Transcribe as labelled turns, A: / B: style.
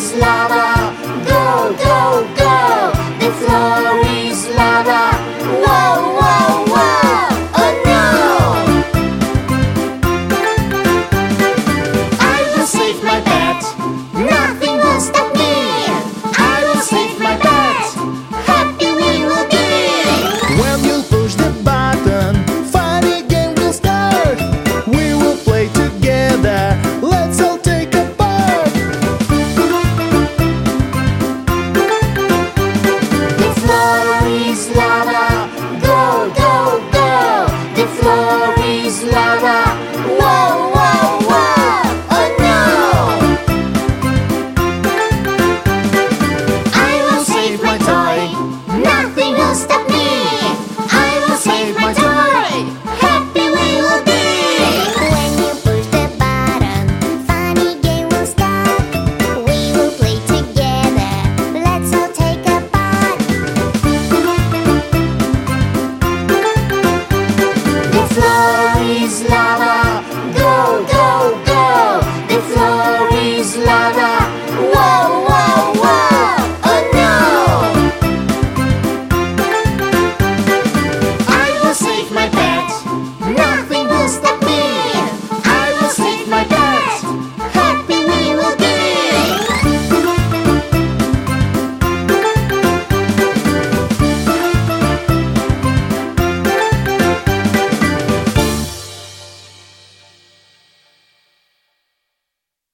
A: is love.
B: my toy!
A: Happy
B: we will be! When you push the button, funny game will start. We will play together. Let's all take a part.
A: The floor is